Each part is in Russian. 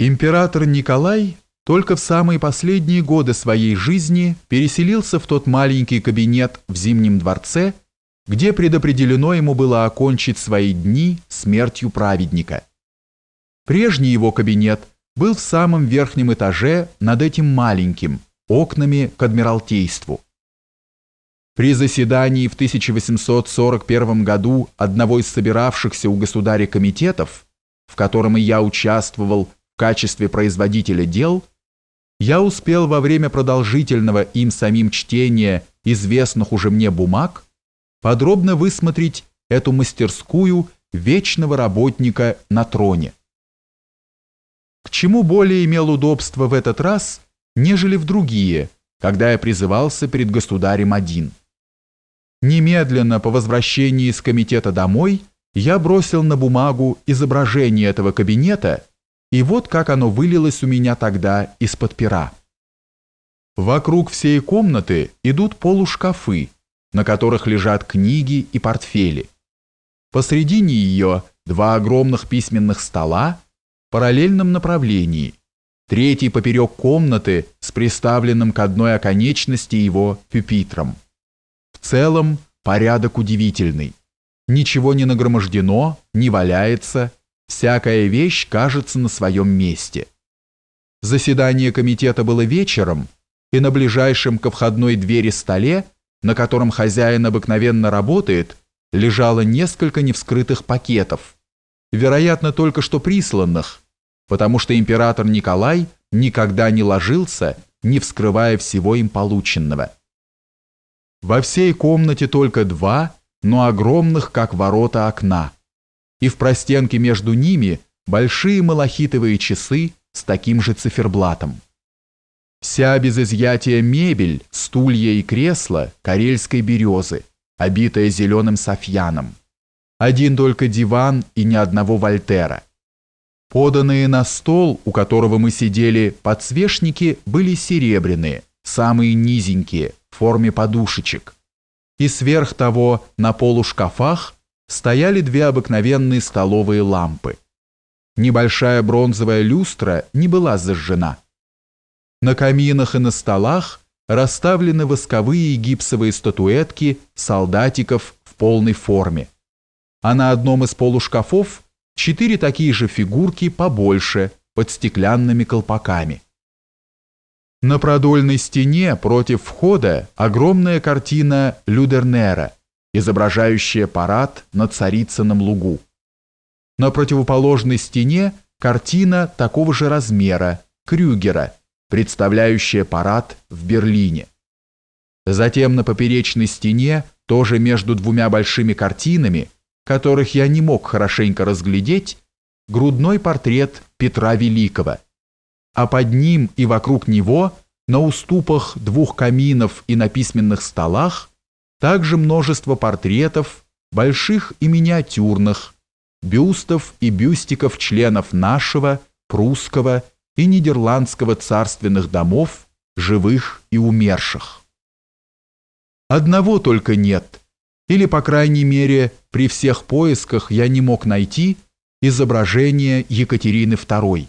Император Николай только в самые последние годы своей жизни переселился в тот маленький кабинет в Зимнем дворце, где предопределено ему было окончить свои дни смертью праведника. Прежний его кабинет был в самом верхнем этаже над этим маленьким, окнами к Адмиралтейству. При заседании в 1841 году одного из собиравшихся у государя комитетов, в котором и я участвовал качестве производителя дел, я успел во время продолжительного им самим чтения известных уже мне бумаг подробно высмотреть эту мастерскую вечного работника на троне. К чему более имел удобство в этот раз, нежели в другие, когда я призывался перед государем один. Немедленно по возвращении из комитета домой я бросил на бумагу изображение этого кабинета и вот как оно вылилось у меня тогда из-под пера. Вокруг всей комнаты идут полушкафы, на которых лежат книги и портфели. Посредине ее два огромных письменных стола в параллельном направлении, третий поперек комнаты с приставленным к одной оконечности его пюпитром. В целом порядок удивительный. Ничего не нагромождено, не валяется, Всякая вещь кажется на своем месте. Заседание комитета было вечером, и на ближайшем ко входной двери столе, на котором хозяин обыкновенно работает, лежало несколько невскрытых пакетов, вероятно, только что присланных, потому что император Николай никогда не ложился, не вскрывая всего им полученного. Во всей комнате только два, но огромных, как ворота, окна и в простенке между ними большие малахитовые часы с таким же циферблатом. Вся без изъятия мебель, стулья и кресла карельской березы, обитая зеленым софьяном. Один только диван и ни одного вольтера. Поданные на стол, у которого мы сидели, подсвечники были серебряные, самые низенькие, в форме подушечек. И сверх того на полушкафах стояли две обыкновенные столовые лампы. Небольшая бронзовая люстра не была зажжена. На каминах и на столах расставлены восковые и гипсовые статуэтки солдатиков в полной форме. А на одном из полушкафов четыре такие же фигурки побольше, под стеклянными колпаками. На продольной стене против входа огромная картина Людернера – изображающая парад на Царицыном лугу. На противоположной стене картина такого же размера, Крюгера, представляющая парад в Берлине. Затем на поперечной стене, тоже между двумя большими картинами, которых я не мог хорошенько разглядеть, грудной портрет Петра Великого, а под ним и вокруг него на уступах двух каминов и на письменных столах также множество портретов, больших и миниатюрных, бюстов и бюстиков членов нашего, прусского и нидерландского царственных домов, живых и умерших. Одного только нет, или, по крайней мере, при всех поисках я не мог найти изображение Екатерины II.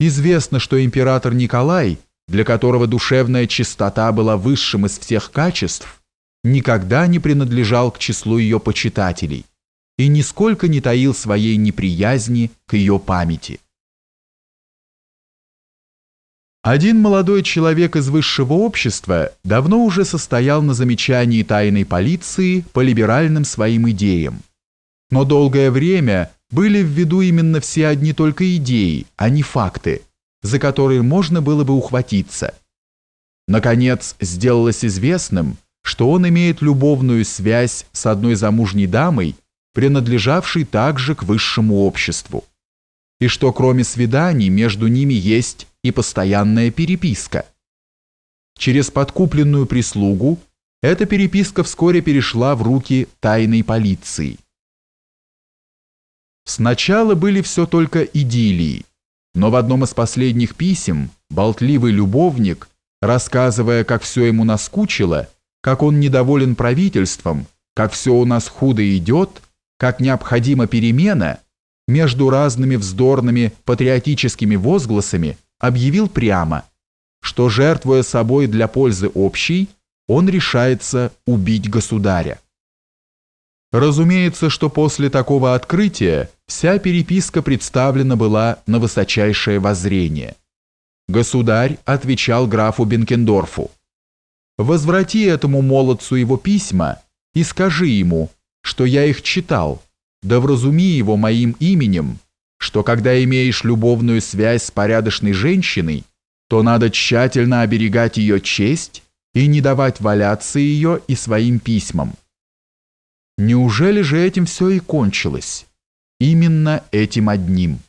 Известно, что император Николай, для которого душевная чистота была высшим из всех качеств, никогда не принадлежал к числу ее почитателей и нисколько не таил своей неприязни к ее памяти. Один молодой человек из высшего общества давно уже состоял на замечании тайной полиции по либеральным своим идеям. Но долгое время были в виду именно все одни только идеи, а не факты, за которые можно было бы ухватиться. Наконец, сделалось известным, что он имеет любовную связь с одной замужней дамой, принадлежавшей также к высшему обществу, и что кроме свиданий между ними есть и постоянная переписка. Через подкупленную прислугу эта переписка вскоре перешла в руки тайной полиции. Сначала были все только идиллии, но в одном из последних писем болтливый любовник, рассказывая, как все ему наскучило, как он недоволен правительством, как все у нас худо идет, как необходима перемена, между разными вздорными патриотическими возгласами объявил прямо, что, жертвуя собой для пользы общей, он решается убить государя. Разумеется, что после такого открытия вся переписка представлена была на высочайшее воззрение. Государь отвечал графу Бенкендорфу, «Возврати этому молодцу его письма и скажи ему, что я их читал, да вразуми его моим именем, что когда имеешь любовную связь с порядочной женщиной, то надо тщательно оберегать ее честь и не давать валяться ее и своим письмам. Неужели же этим все и кончилось? Именно этим одним –